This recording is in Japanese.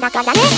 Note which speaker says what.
Speaker 1: だからね